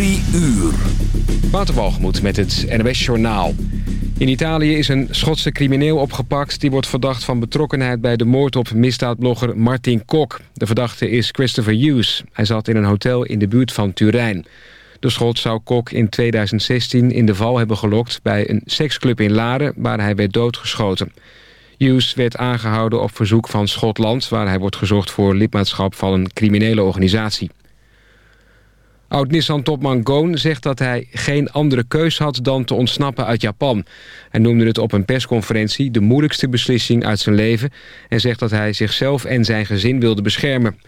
Drie uur. Met het NWS Journaal. In Italië is een Schotse crimineel opgepakt... die wordt verdacht van betrokkenheid bij de moord op misdaadblogger Martin Kok. De verdachte is Christopher Hughes. Hij zat in een hotel in de buurt van Turijn. De Schot zou Kok in 2016 in de val hebben gelokt... bij een seksclub in Laren waar hij werd doodgeschoten. Hughes werd aangehouden op verzoek van Schotland... waar hij wordt gezocht voor lidmaatschap van een criminele organisatie. Oud-Nissan-topman Goon zegt dat hij geen andere keus had dan te ontsnappen uit Japan. Hij noemde het op een persconferentie de moeilijkste beslissing uit zijn leven... en zegt dat hij zichzelf en zijn gezin wilde beschermen.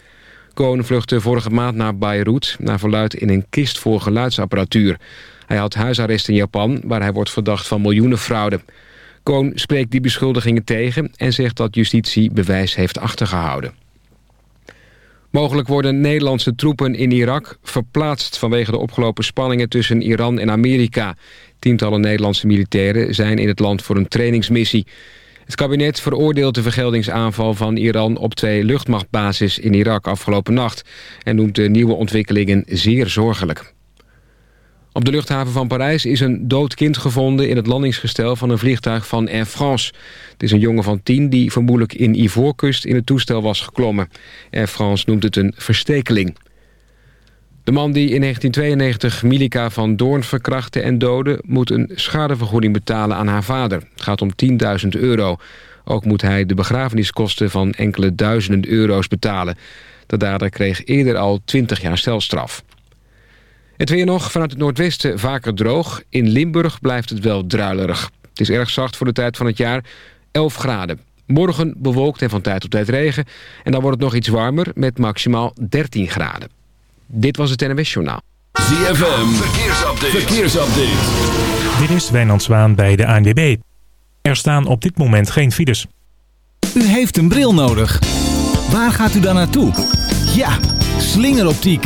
Goon vluchtte vorige maand naar Beirut... naar verluid in een kist voor geluidsapparatuur. Hij had huisarrest in Japan, waar hij wordt verdacht van miljoenen fraude. Koon spreekt die beschuldigingen tegen en zegt dat justitie bewijs heeft achtergehouden. Mogelijk worden Nederlandse troepen in Irak verplaatst... vanwege de opgelopen spanningen tussen Iran en Amerika. Tientallen Nederlandse militairen zijn in het land voor een trainingsmissie. Het kabinet veroordeelt de vergeldingsaanval van Iran... op twee luchtmachtbasis in Irak afgelopen nacht... en noemt de nieuwe ontwikkelingen zeer zorgelijk. Op de luchthaven van Parijs is een dood kind gevonden... in het landingsgestel van een vliegtuig van Air France. Het is een jongen van tien die vermoedelijk in Ivoorkust in het toestel was geklommen. Air France noemt het een verstekeling. De man die in 1992 Milika van Doorn verkrachtte en doodde... moet een schadevergoeding betalen aan haar vader. Het gaat om 10.000 euro. Ook moet hij de begrafeniskosten van enkele duizenden euro's betalen. De dader kreeg eerder al 20 jaar stelstraf. Het weer nog vanuit het noordwesten vaker droog. In Limburg blijft het wel druilerig. Het is erg zacht voor de tijd van het jaar, 11 graden. Morgen bewolkt en van tijd tot tijd regen. En dan wordt het nog iets warmer met maximaal 13 graden. Dit was het NWS Journaal. ZFM, verkeersupdate. verkeersupdate. Dit is Wijnand Zwaan bij de ANWB. Er staan op dit moment geen files. U heeft een bril nodig. Waar gaat u dan naartoe? Ja, slingeroptiek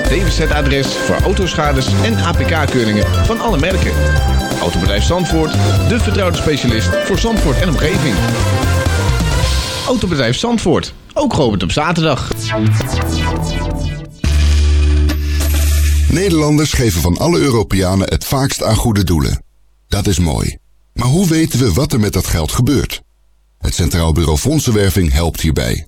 DWZ-adres voor autoschades en APK-keuringen van alle merken. Autobedrijf Zandvoort, de vertrouwde specialist voor Zandvoort en omgeving. Autobedrijf Zandvoort, ook geopend op zaterdag. Nederlanders geven van alle Europeanen het vaakst aan goede doelen. Dat is mooi. Maar hoe weten we wat er met dat geld gebeurt? Het Centraal Bureau Fondsenwerving helpt hierbij.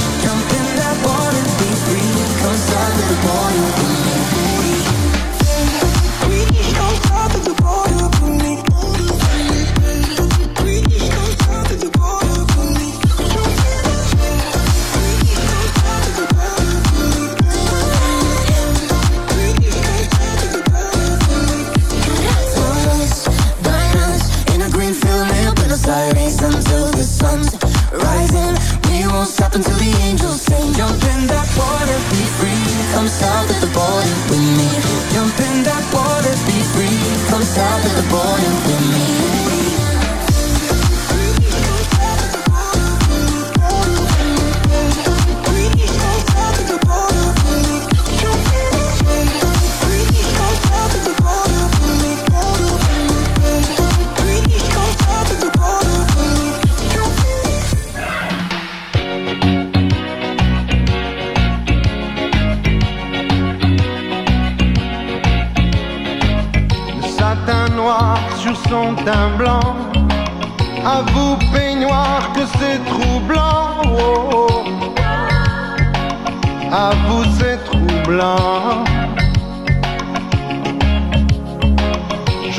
the boy Stop with the boy and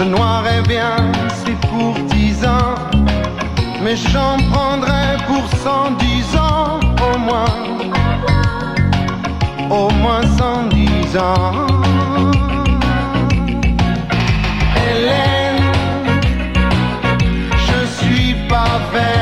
Je noirais bien, c'est pour dix ans, mais j'en prendrai pour cent dix ans au moins, au moins cent dix ans. Hélène, je suis pas vert.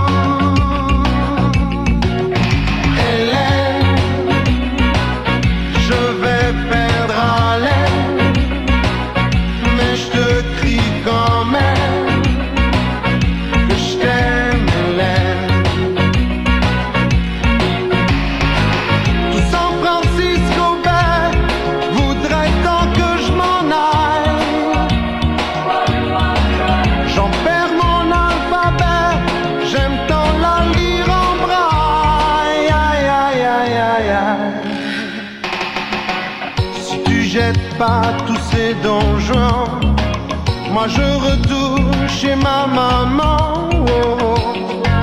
maman, oh, oh. oh.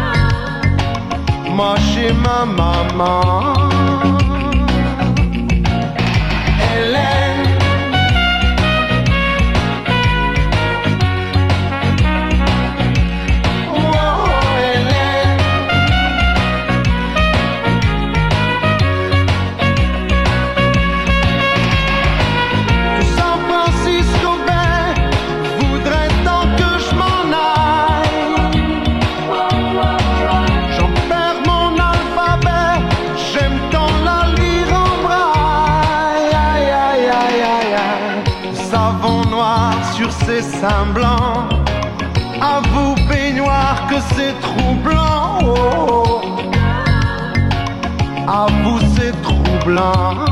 Moi chez ma maman. Semblant. À vous, baignoire, que c'est troublant. Oh. À vous, c'est troublant.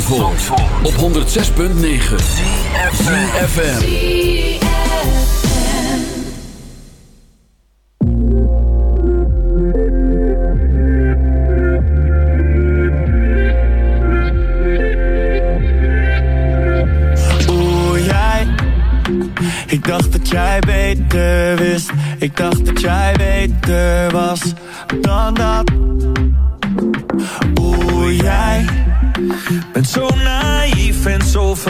Zandvoort, op 106.9 CFFM Oeh jij. Ik dacht dat jij beter wist. Ik dacht dat jij beter was Dan dat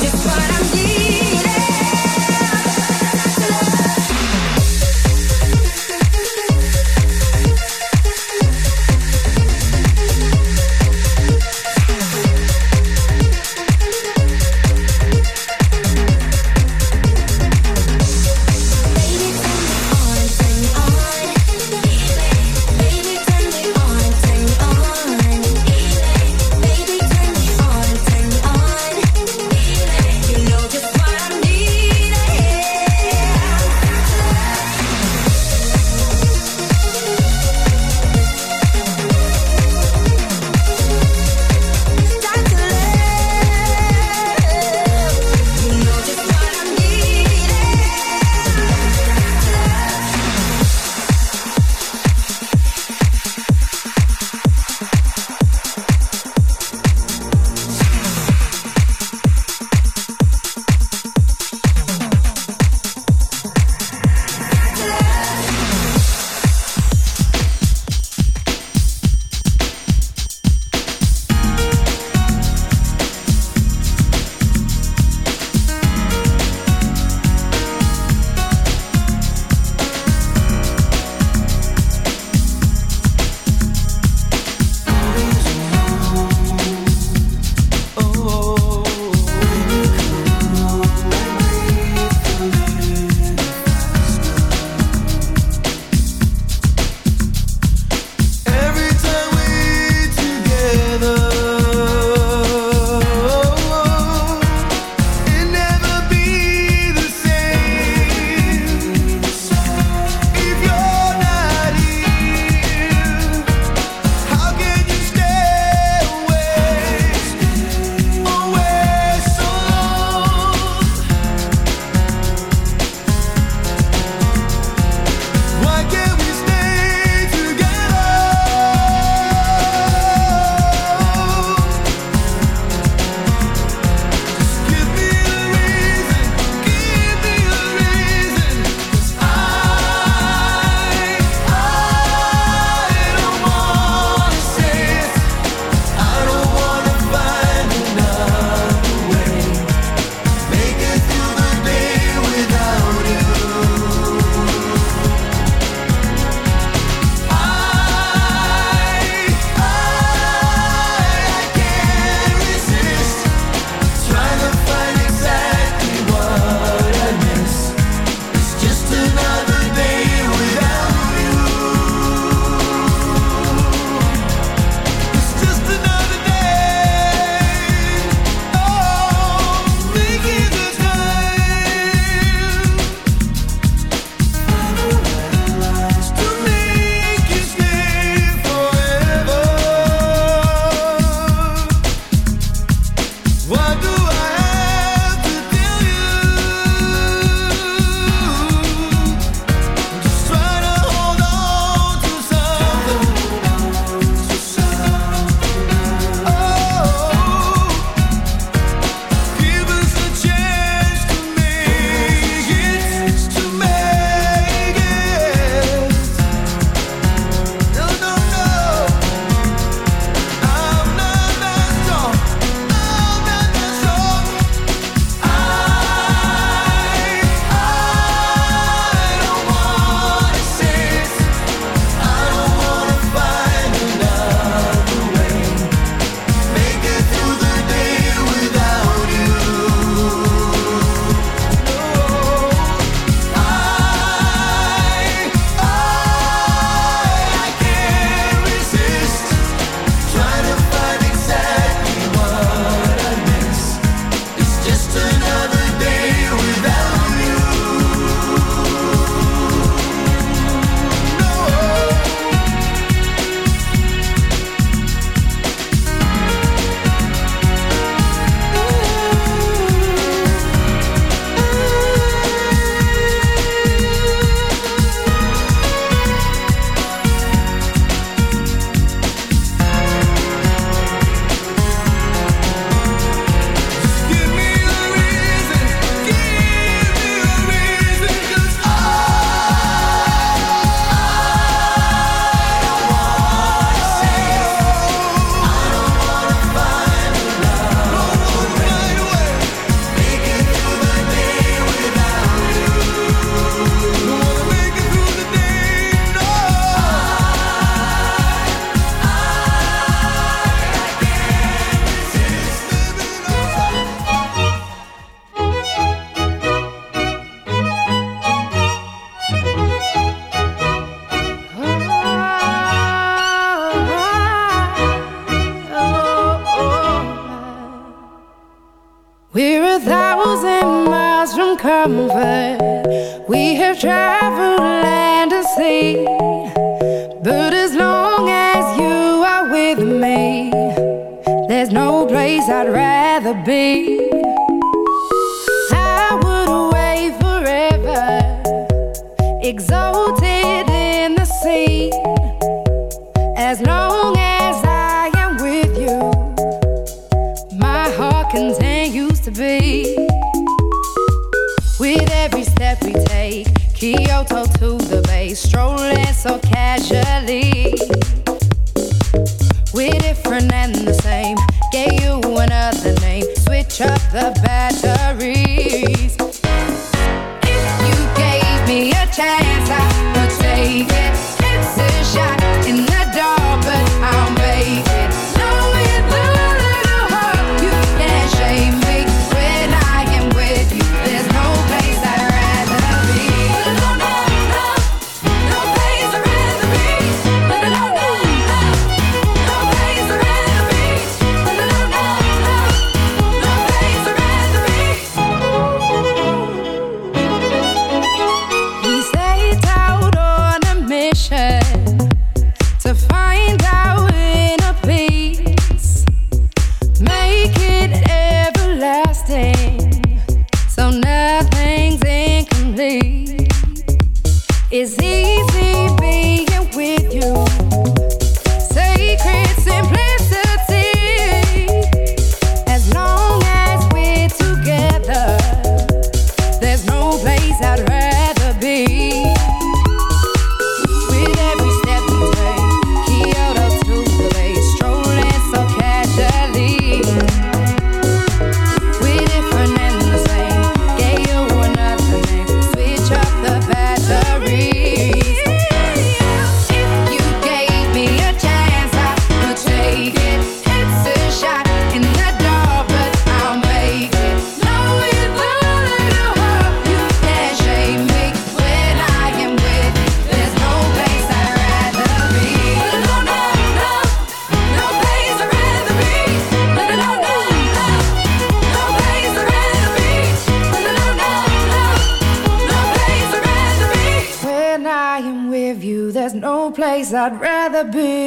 Just what I'm needing. But as long as you are with me, there's no place I'd rather be. I would away forever, exalted. I'd rather be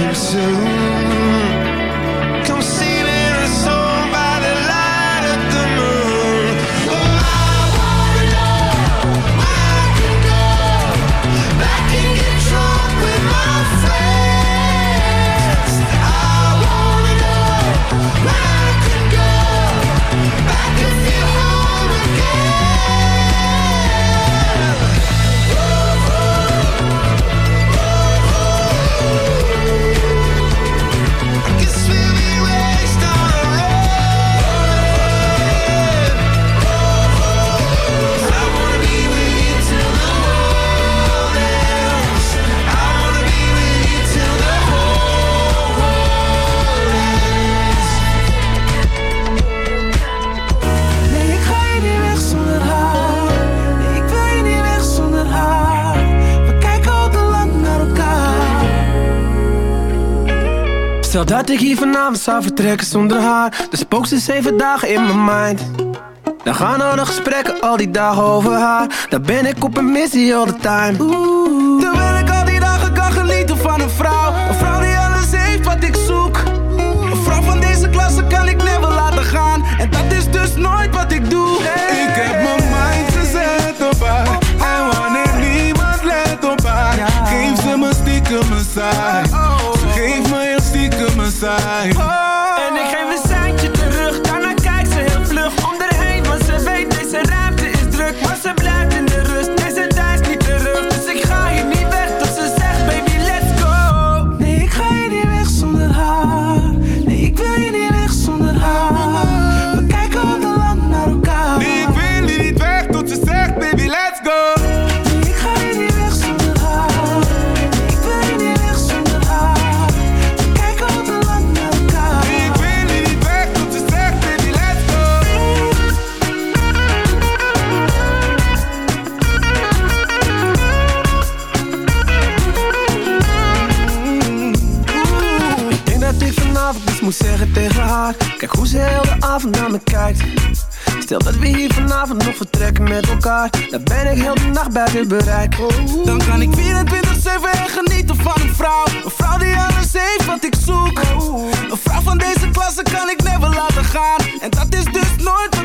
too soon Dat ik hier vanavond zou vertrekken zonder haar. Dus spook ze zeven dagen in mijn mind. Dan gaan al de gesprekken al die dagen over haar. Dan ben ik op een missie all the time. Oeh. Terwijl ik al die dagen kan genieten van een vrouw. Een vrouw die alles heeft wat ik zoek. Een vrouw van deze klasse kan ik niet Dan ben ik heel de nacht buiten bereik. Dan kan ik 24-7 genieten van een vrouw. Een vrouw die alles heeft wat ik zoek. Een vrouw van deze klasse kan ik never laten gaan. En dat is dus nooit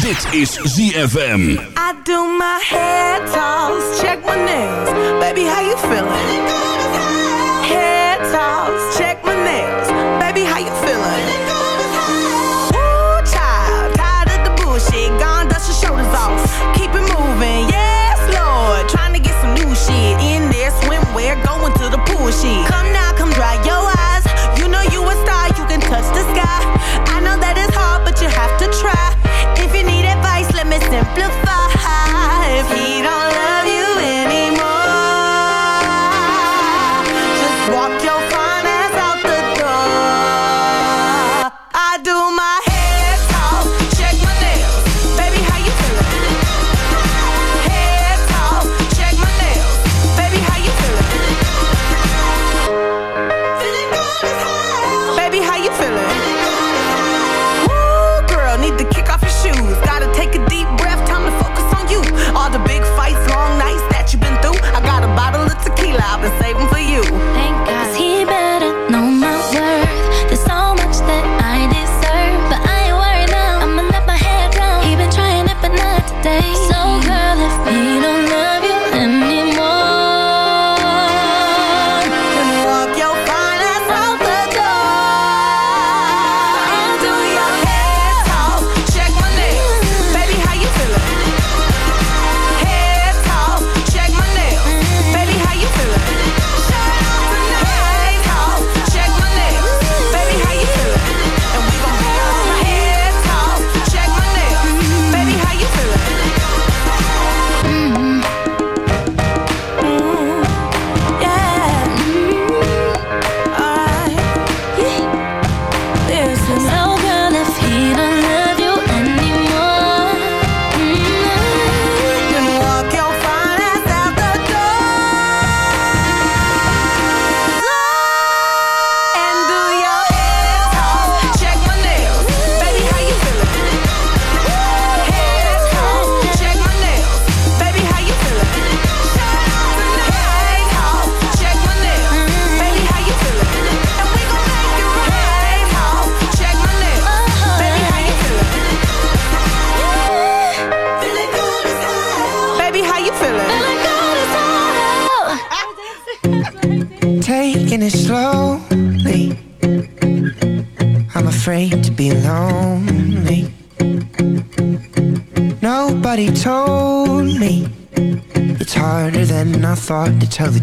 Dit is ZFM. I do my head toss, check my nails. Baby, how you feeling? Head toss, check my nails. Baby, how you feeling? Tired of the bullshit. Gone, dust your shoulders off. Keep it moving, yes, Lord. Trying to get some new shit in there. Swimwear, going to the pool shit.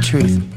Truth.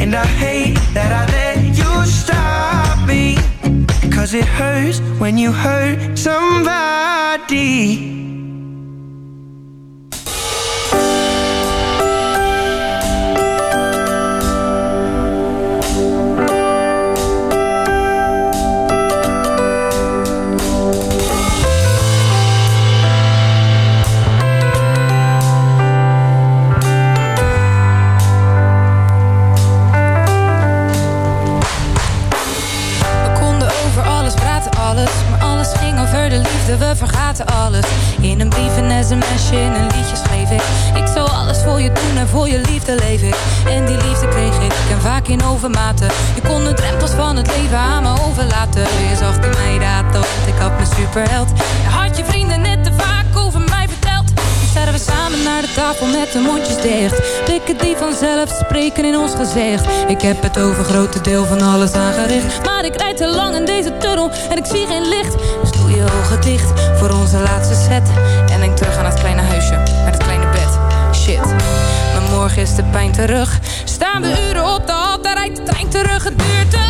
And I hate that I let you stop me. Cause it hurts when you hurt somebody. Had je vrienden net te vaak over mij verteld. Nu staan we samen naar de tafel met de mondjes dicht. Blikken die vanzelf spreken in ons gezicht. Ik heb het over grote deel van alles aangericht. Maar ik rijd te lang in deze tunnel en ik zie geen licht. Dus doe je ogen dicht voor onze laatste set. En denk terug aan het kleine huisje met het kleine bed. Shit, maar morgen is de pijn terug. Staan we uren op de hal, daar rijdt de trein terug. Het duurt te